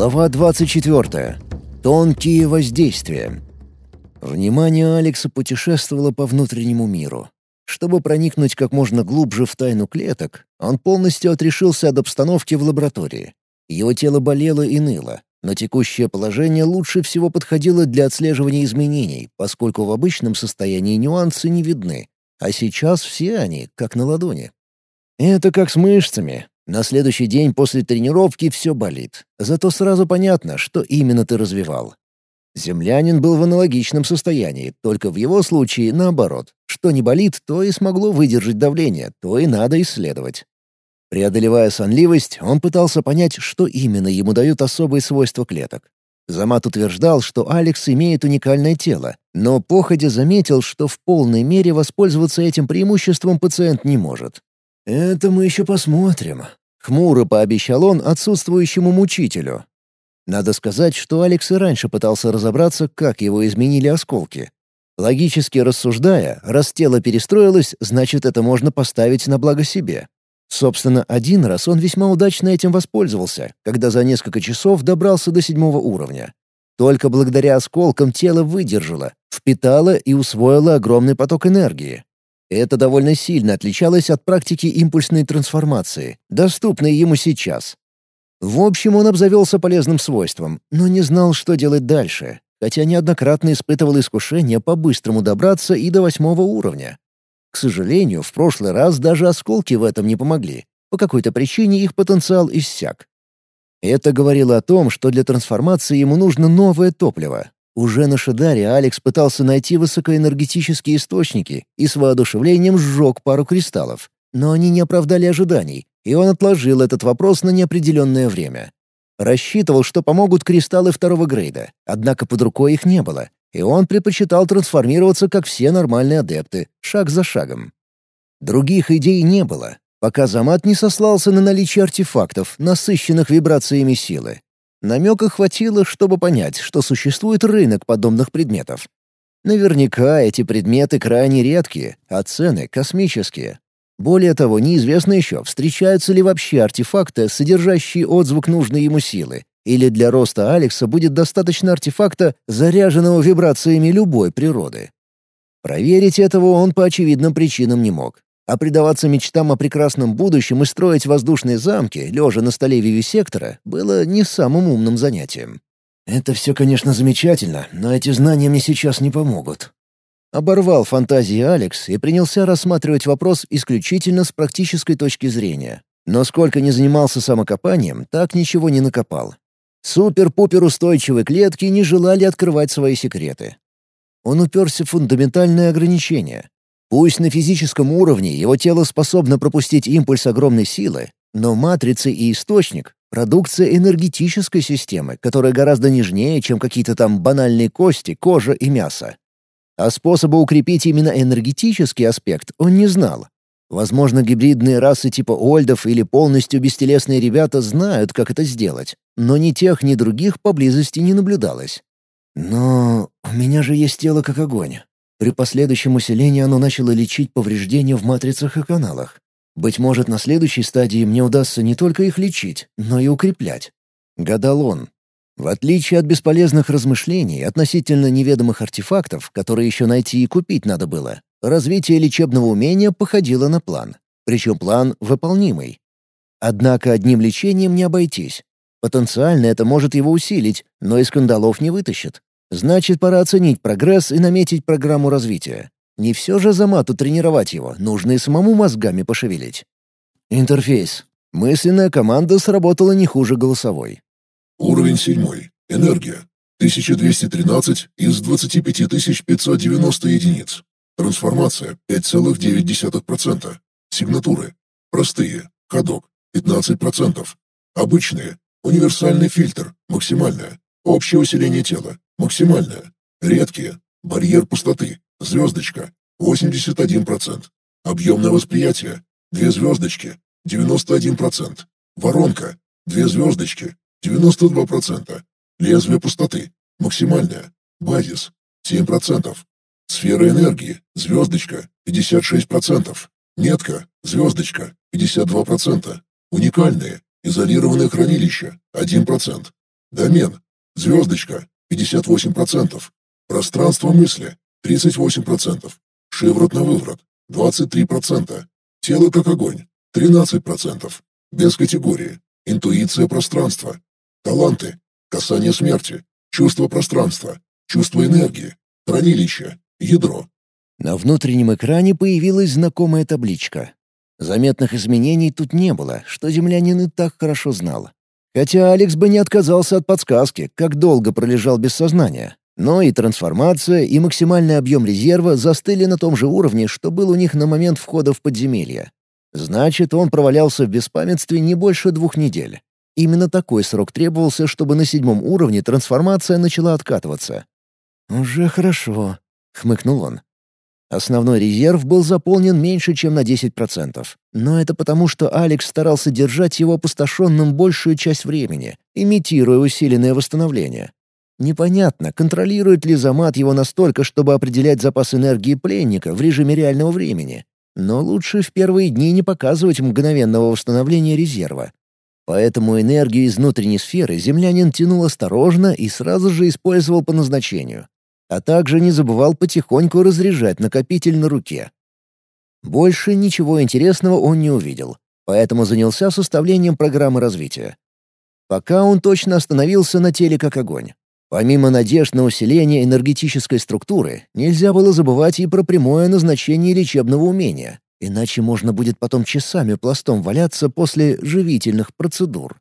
Глава 24. Тонкие воздействия. Внимание Алекса путешествовало по внутреннему миру. Чтобы проникнуть как можно глубже в тайну клеток, он полностью отрешился от обстановки в лаборатории. Его тело болело и ныло, но текущее положение лучше всего подходило для отслеживания изменений, поскольку в обычном состоянии нюансы не видны, а сейчас все они как на ладони. Это как с мышцами. На следующий день после тренировки все болит. Зато сразу понятно, что именно ты развивал. Землянин был в аналогичном состоянии, только в его случае наоборот. Что не болит, то и смогло выдержать давление, то и надо исследовать. Преодолевая сонливость, он пытался понять, что именно ему дают особые свойства клеток. Замат утверждал, что Алекс имеет уникальное тело, но походя заметил, что в полной мере воспользоваться этим преимуществом пациент не может. «Это мы еще посмотрим», Хмуро пообещал он отсутствующему мучителю. Надо сказать, что Алекс и раньше пытался разобраться, как его изменили осколки. Логически рассуждая, раз тело перестроилось, значит, это можно поставить на благо себе. Собственно, один раз он весьма удачно этим воспользовался, когда за несколько часов добрался до седьмого уровня. Только благодаря осколкам тело выдержало, впитало и усвоило огромный поток энергии. Это довольно сильно отличалось от практики импульсной трансформации, доступной ему сейчас. В общем, он обзавелся полезным свойством, но не знал, что делать дальше, хотя неоднократно испытывал искушение по-быстрому добраться и до восьмого уровня. К сожалению, в прошлый раз даже осколки в этом не помогли. По какой-то причине их потенциал иссяк. Это говорило о том, что для трансформации ему нужно новое топливо, уже на Шидаре Алекс пытался найти высокоэнергетические источники и с воодушевлением сжег пару кристаллов. Но они не оправдали ожиданий, и он отложил этот вопрос на неопределенное время. Рассчитывал, что помогут кристаллы второго грейда, однако под рукой их не было, и он предпочитал трансформироваться, как все нормальные адепты, шаг за шагом. Других идей не было, пока Замат не сослался на наличие артефактов, насыщенных вибрациями силы. Намека хватило, чтобы понять, что существует рынок подобных предметов. Наверняка эти предметы крайне редкие, а цены космические. Более того, неизвестно еще, встречаются ли вообще артефакты, содержащие отзвук нужной ему силы, или для роста Алекса будет достаточно артефакта, заряженного вибрациями любой природы. Проверить этого он по очевидным причинам не мог. А предаваться мечтам о прекрасном будущем и строить воздушные замки, лежа на столе вивисектора, было не самым умным занятием. «Это все, конечно, замечательно, но эти знания мне сейчас не помогут». Оборвал фантазии Алекс и принялся рассматривать вопрос исключительно с практической точки зрения. Но сколько не занимался самокопанием, так ничего не накопал. Супер-пупер устойчивые клетки не желали открывать свои секреты. Он уперся в фундаментальное ограничение. Пусть на физическом уровне его тело способно пропустить импульс огромной силы, но матрицы и источник — продукция энергетической системы, которая гораздо нежнее, чем какие-то там банальные кости, кожа и мясо. А способа укрепить именно энергетический аспект он не знал. Возможно, гибридные расы типа ольдов или полностью бестелесные ребята знают, как это сделать, но ни тех, ни других поблизости не наблюдалось. «Но у меня же есть тело как огонь. При последующем усилении оно начало лечить повреждения в матрицах и каналах. Быть может, на следующей стадии мне удастся не только их лечить, но и укреплять. Гадал он. В отличие от бесполезных размышлений относительно неведомых артефактов, которые еще найти и купить надо было, развитие лечебного умения походило на план. Причем план выполнимый. Однако одним лечением не обойтись. Потенциально это может его усилить, но из кандалов не вытащит. Значит, пора оценить прогресс и наметить программу развития. Не все же за мату тренировать его, нужно и самому мозгами пошевелить. Интерфейс. Мысленная команда сработала не хуже голосовой. Уровень седьмой. Энергия. 1213 из 25590 единиц. Трансформация 5,9%. Сигнатуры. Простые. Ходок. 15%. Обычные. Универсальный фильтр. Максимальное. Общее усиление тела. Максимальная. Редкие. Барьер пустоты. Звездочка. 81%. Объемное восприятие. Две звездочки. 91%. Воронка. Две звездочки. 92%. Лезвие пустоты. Максимальная. Базис. 7%. Сфера энергии. Звездочка. 56%. Метка. Звездочка. 52%. Уникальные. Изолированное хранилище. 1%. Домен. Звездочка. 58%. Пространство мысли. 38%. Шиворот на выворот. 23%. Тело как огонь. 13%. Без категории. Интуиция пространства. Таланты. Касание смерти. Чувство пространства. Чувство энергии. Хранилище. Ядро. На внутреннем экране появилась знакомая табличка. Заметных изменений тут не было, что землянин и так хорошо знал. Хотя Алекс бы не отказался от подсказки, как долго пролежал без сознания. Но и трансформация, и максимальный объем резерва застыли на том же уровне, что был у них на момент входа в подземелье. Значит, он провалялся в беспамятстве не больше двух недель. Именно такой срок требовался, чтобы на седьмом уровне трансформация начала откатываться. «Уже хорошо», — хмыкнул он. Основной резерв был заполнен меньше, чем на 10%. Но это потому, что Алекс старался держать его опустошенным большую часть времени, имитируя усиленное восстановление. Непонятно, контролирует ли Замат его настолько, чтобы определять запас энергии пленника в режиме реального времени. Но лучше в первые дни не показывать мгновенного восстановления резерва. Поэтому энергию из внутренней сферы землянин тянул осторожно и сразу же использовал по назначению а также не забывал потихоньку разряжать накопитель на руке. Больше ничего интересного он не увидел, поэтому занялся составлением программы развития. Пока он точно остановился на теле как огонь. Помимо надежд на усиление энергетической структуры, нельзя было забывать и про прямое назначение лечебного умения, иначе можно будет потом часами пластом валяться после живительных процедур.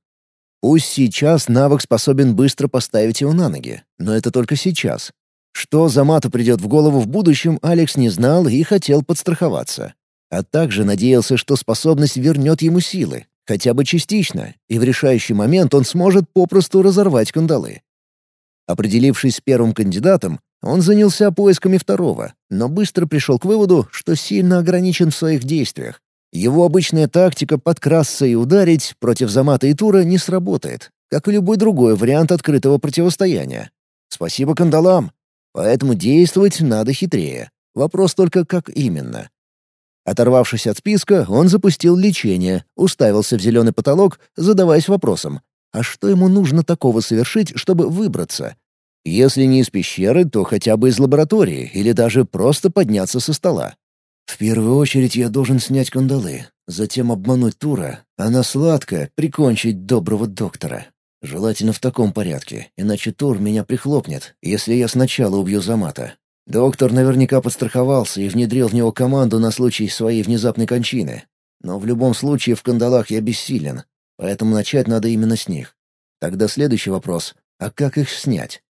Пусть сейчас навык способен быстро поставить его на ноги, но это только сейчас, что за мату придет в голову в будущем, Алекс не знал и хотел подстраховаться. А также надеялся, что способность вернет ему силы, хотя бы частично, и в решающий момент он сможет попросту разорвать кандалы. Определившись с первым кандидатом, он занялся поисками второго, но быстро пришел к выводу, что сильно ограничен в своих действиях. Его обычная тактика подкрасться и ударить против Замата и Тура не сработает, как и любой другой вариант открытого противостояния. Спасибо кандалам, Поэтому действовать надо хитрее. Вопрос только, как именно. Оторвавшись от списка, он запустил лечение, уставился в зеленый потолок, задаваясь вопросом, а что ему нужно такого совершить, чтобы выбраться? Если не из пещеры, то хотя бы из лаборатории или даже просто подняться со стола. В первую очередь я должен снять кандалы, затем обмануть Тура, а на сладкое прикончить доброго доктора. Желательно в таком порядке, иначе Тур меня прихлопнет, если я сначала убью Замата. Доктор наверняка подстраховался и внедрил в него команду на случай своей внезапной кончины. Но в любом случае в кандалах я бессилен, поэтому начать надо именно с них. Тогда следующий вопрос — а как их снять?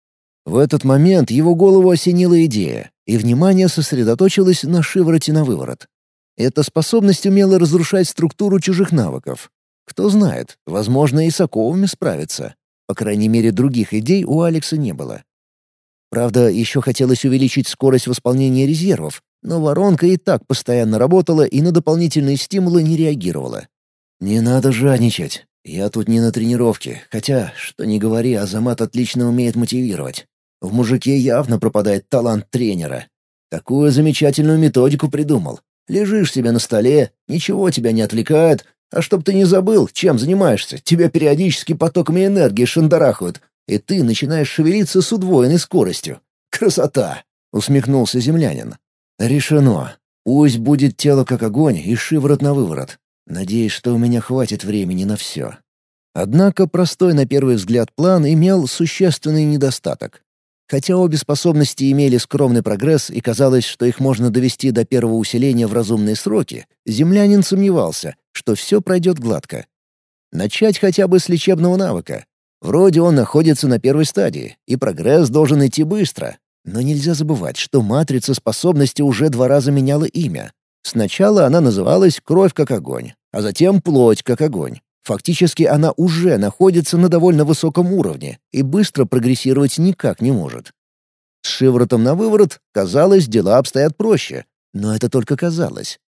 В этот момент его голову осенила идея, и внимание сосредоточилось на шивороте на выворот. Эта способность умела разрушать структуру чужих навыков, кто знает, возможно, и с оковами справится. По крайней мере, других идей у Алекса не было. Правда, еще хотелось увеличить скорость восполнения резервов, но воронка и так постоянно работала и на дополнительные стимулы не реагировала. «Не надо жадничать. Я тут не на тренировке, хотя, что ни говори, Азамат отлично умеет мотивировать. В мужике явно пропадает талант тренера. Такую замечательную методику придумал. Лежишь себе на столе, ничего тебя не отвлекает, а чтоб ты не забыл, чем занимаешься, тебя периодически потоками энергии шандарахают, и ты начинаешь шевелиться с удвоенной скоростью. Красота!» — усмехнулся землянин. «Решено. Пусть будет тело как огонь и шиворот на выворот. Надеюсь, что у меня хватит времени на все». Однако простой на первый взгляд план имел существенный недостаток. Хотя обе способности имели скромный прогресс и казалось, что их можно довести до первого усиления в разумные сроки, землянин сомневался, что все пройдет гладко. Начать хотя бы с лечебного навыка. Вроде он находится на первой стадии, и прогресс должен идти быстро. Но нельзя забывать, что матрица способности уже два раза меняла имя. Сначала она называлась «Кровь как огонь», а затем «Плоть как огонь». Фактически она уже находится на довольно высоком уровне и быстро прогрессировать никак не может. С шиворотом на выворот, казалось, дела обстоят проще. Но это только казалось.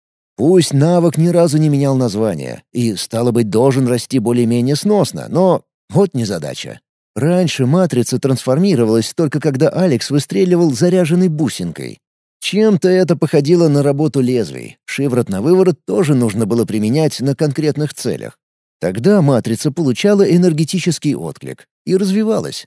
Пусть навык ни разу не менял название и, стало быть, должен расти более-менее сносно, но вот незадача. Раньше матрица трансформировалась только когда Алекс выстреливал заряженной бусинкой. Чем-то это походило на работу лезвий. Шиворот на выворот тоже нужно было применять на конкретных целях. Тогда матрица получала энергетический отклик и развивалась.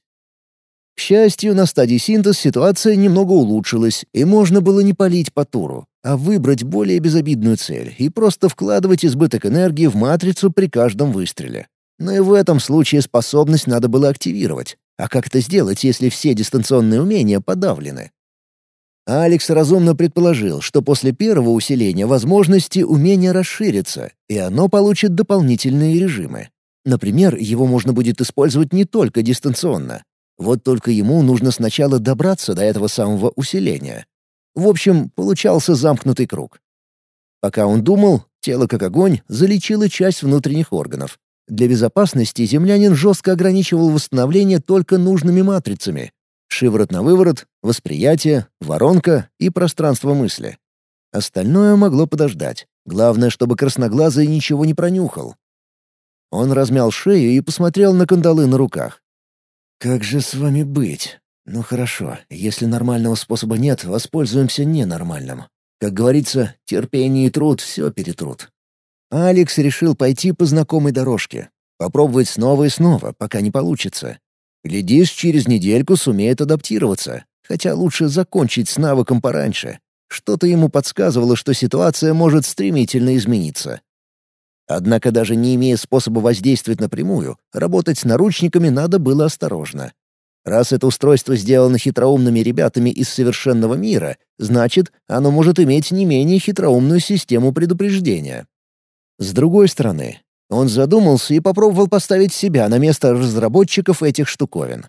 К счастью, на стадии синтез ситуация немного улучшилась, и можно было не палить по туру, а выбрать более безобидную цель и просто вкладывать избыток энергии в матрицу при каждом выстреле. Но и в этом случае способность надо было активировать. А как это сделать, если все дистанционные умения подавлены? Алекс разумно предположил, что после первого усиления возможности умения расширятся, и оно получит дополнительные режимы. Например, его можно будет использовать не только дистанционно. Вот только ему нужно сначала добраться до этого самого усиления. В общем, получался замкнутый круг. Пока он думал, тело как огонь залечило часть внутренних органов. Для безопасности землянин жестко ограничивал восстановление только нужными матрицами, Шиворот на выворот, восприятие, воронка и пространство мысли. Остальное могло подождать. Главное, чтобы красноглазый ничего не пронюхал. Он размял шею и посмотрел на кандалы на руках. «Как же с вами быть? Ну хорошо, если нормального способа нет, воспользуемся ненормальным. Как говорится, терпение и труд все перетрут». Алекс решил пойти по знакомой дорожке. Попробовать снова и снова, пока не получится. Глядишь, через недельку сумеет адаптироваться, хотя лучше закончить с навыком пораньше. Что-то ему подсказывало, что ситуация может стремительно измениться. Однако даже не имея способа воздействовать напрямую, работать с наручниками надо было осторожно. Раз это устройство сделано хитроумными ребятами из совершенного мира, значит, оно может иметь не менее хитроумную систему предупреждения. С другой стороны, он задумался и попробовал поставить себя на место разработчиков этих штуковин.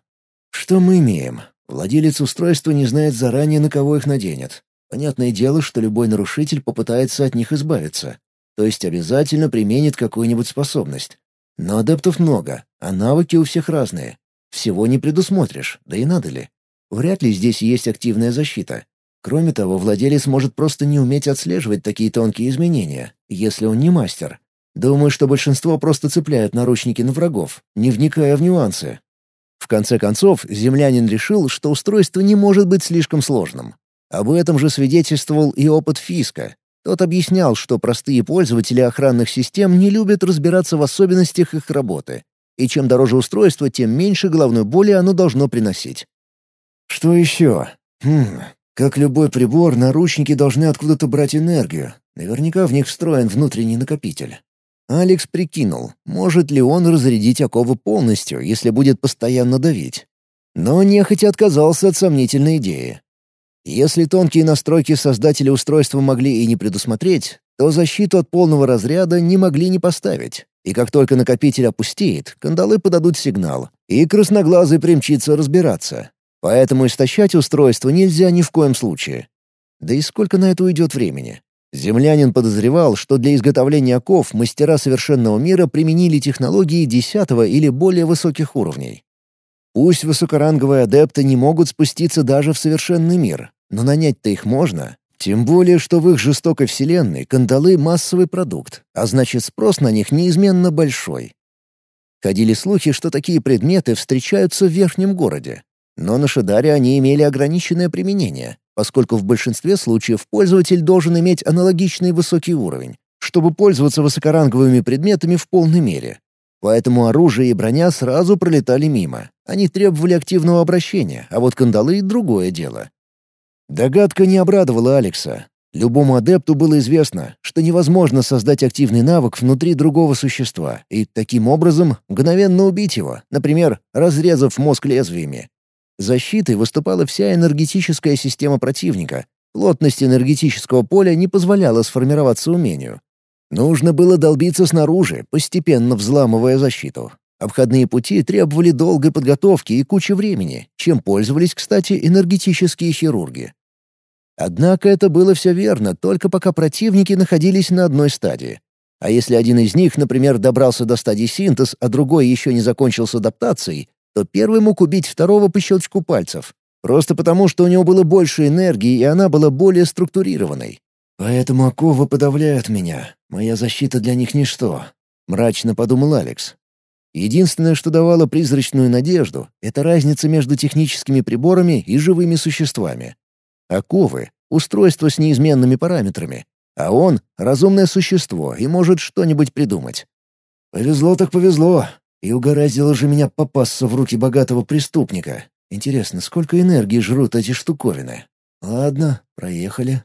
Что мы имеем? Владелец устройства не знает заранее, на кого их наденет. Понятное дело, что любой нарушитель попытается от них избавиться. То есть обязательно применит какую-нибудь способность. Но адептов много, а навыки у всех разные. Всего не предусмотришь, да и надо ли. Вряд ли здесь есть активная защита. Кроме того, владелец может просто не уметь отслеживать такие тонкие изменения, если он не мастер. Думаю, что большинство просто цепляют наручники на врагов, не вникая в нюансы. В конце концов, землянин решил, что устройство не может быть слишком сложным. Об этом же свидетельствовал и опыт Фиска. Тот объяснял, что простые пользователи охранных систем не любят разбираться в особенностях их работы. И чем дороже устройство, тем меньше головной боли оно должно приносить. Что еще? Хм, как любой прибор, наручники должны откуда-то брать энергию. Наверняка в них встроен внутренний накопитель. Алекс прикинул, может ли он разрядить оковы полностью, если будет постоянно давить. Но нехотя отказался от сомнительной идеи. Если тонкие настройки создателя устройства могли и не предусмотреть, то защиту от полного разряда не могли не поставить. И как только накопитель опустеет, кандалы подадут сигнал, и красноглазый примчится разбираться. Поэтому истощать устройство нельзя ни в коем случае. Да и сколько на это уйдет времени? Землянин подозревал, что для изготовления оков мастера совершенного мира применили технологии десятого или более высоких уровней. Пусть высокоранговые адепты не могут спуститься даже в совершенный мир, но нанять-то их можно. Тем более, что в их жестокой вселенной кандалы — массовый продукт, а значит спрос на них неизменно большой. Ходили слухи, что такие предметы встречаются в верхнем городе. Но на Шидаре они имели ограниченное применение, поскольку в большинстве случаев пользователь должен иметь аналогичный высокий уровень, чтобы пользоваться высокоранговыми предметами в полной мере. Поэтому оружие и броня сразу пролетали мимо. Они требовали активного обращения, а вот кандалы — другое дело. Догадка не обрадовала Алекса. Любому адепту было известно, что невозможно создать активный навык внутри другого существа и таким образом мгновенно убить его, например, разрезав мозг лезвиями. Защитой выступала вся энергетическая система противника. Плотность энергетического поля не позволяла сформироваться умению. Нужно было долбиться снаружи, постепенно взламывая защиту. Обходные пути требовали долгой подготовки и кучи времени, чем пользовались, кстати, энергетические хирурги. Однако это было все верно, только пока противники находились на одной стадии. А если один из них, например, добрался до стадии синтез, а другой еще не закончил с адаптацией, то первый мог убить второго по щелчку пальцев. Просто потому, что у него было больше энергии, и она была более структурированной. «Поэтому оковы подавляют меня. Моя защита для них ничто», — мрачно подумал Алекс. Единственное, что давало призрачную надежду, — это разница между техническими приборами и живыми существами. Оковы — устройство с неизменными параметрами, а он — разумное существо и может что-нибудь придумать. Повезло так повезло. И угораздило же меня попасться в руки богатого преступника. Интересно, сколько энергии жрут эти штуковины? Ладно, проехали.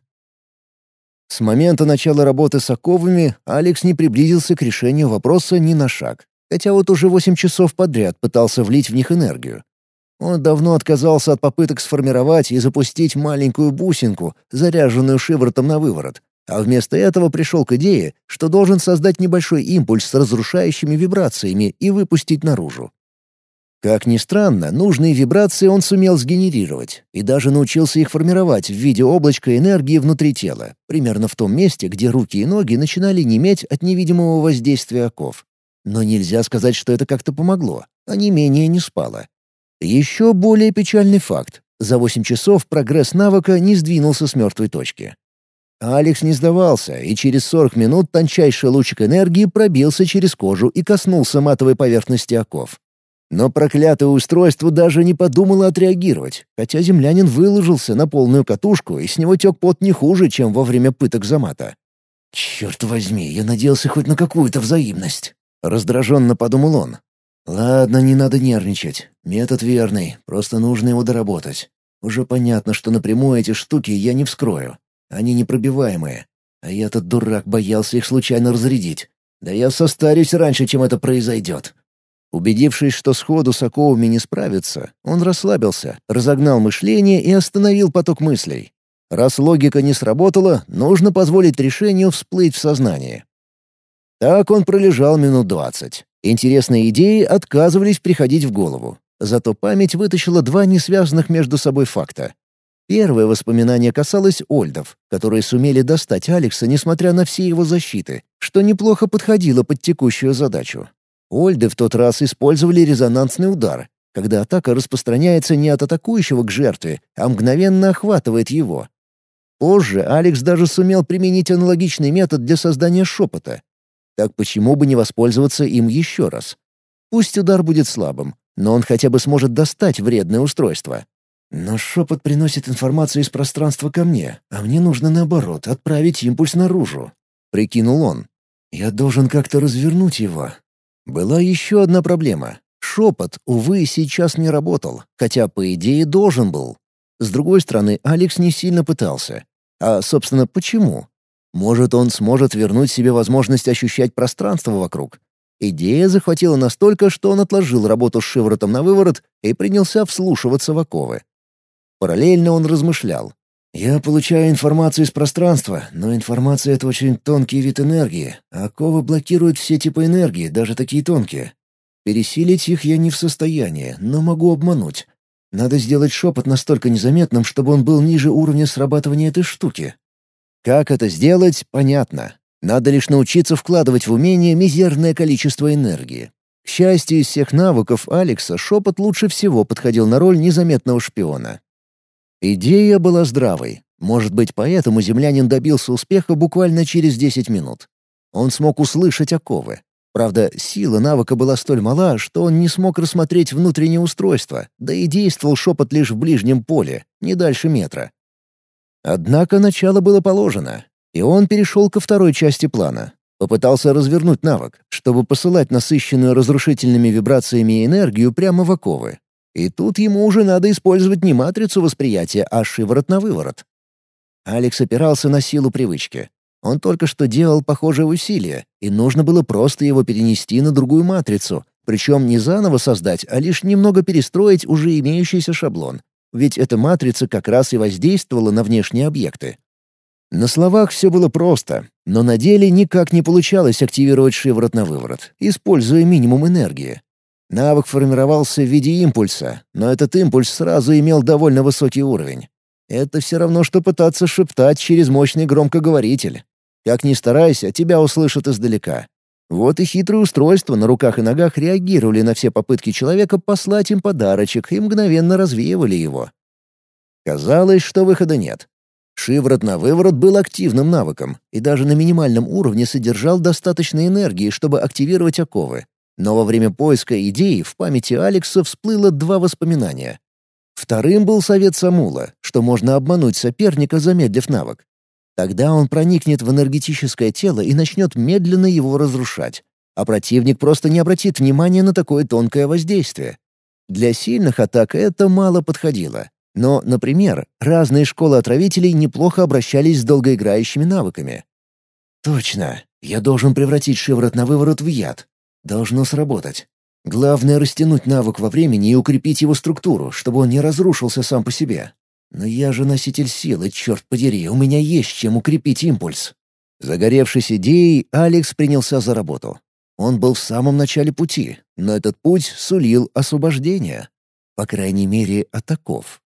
С момента начала работы с оковами Алекс не приблизился к решению вопроса ни на шаг. Хотя вот уже восемь часов подряд пытался влить в них энергию. Он давно отказался от попыток сформировать и запустить маленькую бусинку, заряженную шиворотом на выворот, а вместо этого пришел к идее, что должен создать небольшой импульс с разрушающими вибрациями и выпустить наружу. Как ни странно, нужные вибрации он сумел сгенерировать и даже научился их формировать в виде облачка энергии внутри тела, примерно в том месте, где руки и ноги начинали неметь от невидимого воздействия оков. Но нельзя сказать, что это как-то помогло, а не менее не спало. Еще более печальный факт. За 8 часов прогресс навыка не сдвинулся с мертвой точки. Алекс не сдавался, и через 40 минут тончайший лучик энергии пробился через кожу и коснулся матовой поверхности оков. Но проклятое устройство даже не подумало отреагировать, хотя землянин выложился на полную катушку, и с него тек пот не хуже, чем во время пыток замата. «Черт возьми, я надеялся хоть на какую-то взаимность», — раздраженно подумал он. «Ладно, не надо нервничать. Метод верный, просто нужно его доработать. Уже понятно, что напрямую эти штуки я не вскрою. Они непробиваемые. А я этот дурак боялся их случайно разрядить. Да я состарюсь раньше, чем это произойдет. Убедившись, что сходу с оковами не справится, он расслабился, разогнал мышление и остановил поток мыслей. Раз логика не сработала, нужно позволить решению всплыть в сознание. Так он пролежал минут двадцать. Интересные идеи отказывались приходить в голову. Зато память вытащила два несвязанных между собой факта. Первое воспоминание касалось Ольдов, которые сумели достать Алекса, несмотря на все его защиты, что неплохо подходило под текущую задачу. Ольды в тот раз использовали резонансный удар, когда атака распространяется не от атакующего к жертве, а мгновенно охватывает его. Позже Алекс даже сумел применить аналогичный метод для создания шепота. Так почему бы не воспользоваться им еще раз? Пусть удар будет слабым, но он хотя бы сможет достать вредное устройство. Но шепот приносит информацию из пространства ко мне, а мне нужно, наоборот, отправить импульс наружу. Прикинул он. Я должен как-то развернуть его. Была еще одна проблема. Шепот, увы, сейчас не работал, хотя, по идее, должен был. С другой стороны, Алекс не сильно пытался. А, собственно, почему? Может, он сможет вернуть себе возможность ощущать пространство вокруг? Идея захватила настолько, что он отложил работу с шиворотом на выворот и принялся вслушиваться в оковы. Параллельно он размышлял. «Я получаю информацию из пространства, но информация — это очень тонкий вид энергии, а оковы блокируют все типы энергии, даже такие тонкие. Пересилить их я не в состоянии, но могу обмануть. Надо сделать шепот настолько незаметным, чтобы он был ниже уровня срабатывания этой штуки. Как это сделать, понятно. Надо лишь научиться вкладывать в умение мизерное количество энергии. К счастью, из всех навыков Алекса шепот лучше всего подходил на роль незаметного шпиона. Идея была здравой. Может быть, поэтому землянин добился успеха буквально через 10 минут. Он смог услышать оковы. Правда, сила навыка была столь мала, что он не смог рассмотреть внутреннее устройство, да и действовал шепот лишь в ближнем поле, не дальше метра. Однако начало было положено, и он перешел ко второй части плана. Попытался развернуть навык, чтобы посылать насыщенную разрушительными вибрациями энергию прямо в оковы. И тут ему уже надо использовать не матрицу восприятия, а шиворот на выворот. Алекс опирался на силу привычки. Он только что делал похожее усилие, и нужно было просто его перенести на другую матрицу, причем не заново создать, а лишь немного перестроить уже имеющийся шаблон. Ведь эта матрица как раз и воздействовала на внешние объекты. На словах все было просто, но на деле никак не получалось активировать шиворот на выворот, используя минимум энергии. Навык формировался в виде импульса, но этот импульс сразу имел довольно высокий уровень. Это все равно, что пытаться шептать через мощный громкоговоритель. Как ни старайся, тебя услышат издалека. Вот и хитрые устройства на руках и ногах реагировали на все попытки человека послать им подарочек и мгновенно развеивали его. Казалось, что выхода нет. Шиворот на выворот был активным навыком и даже на минимальном уровне содержал достаточно энергии, чтобы активировать оковы. Но во время поиска идеи в памяти Алекса всплыло два воспоминания. Вторым был совет Самула, что можно обмануть соперника, замедлив навык. Тогда он проникнет в энергетическое тело и начнет медленно его разрушать. а противник просто не обратит внимания на такое тонкое воздействие. Для сильных атак это мало подходило. Но, например, разные школы отравителей неплохо обращались с долгоиграющими навыками. Точно. Я должен превратить шиворот на выворот в яд. Должно сработать. Главное — растянуть навык во времени и укрепить его структуру, чтобы он не разрушился сам по себе. Но я же носитель силы, черт подери, у меня есть чем укрепить импульс. Загоревшись идеей, Алекс принялся за работу. Он был в самом начале пути, но этот путь сулил освобождение. По крайней мере, от оков.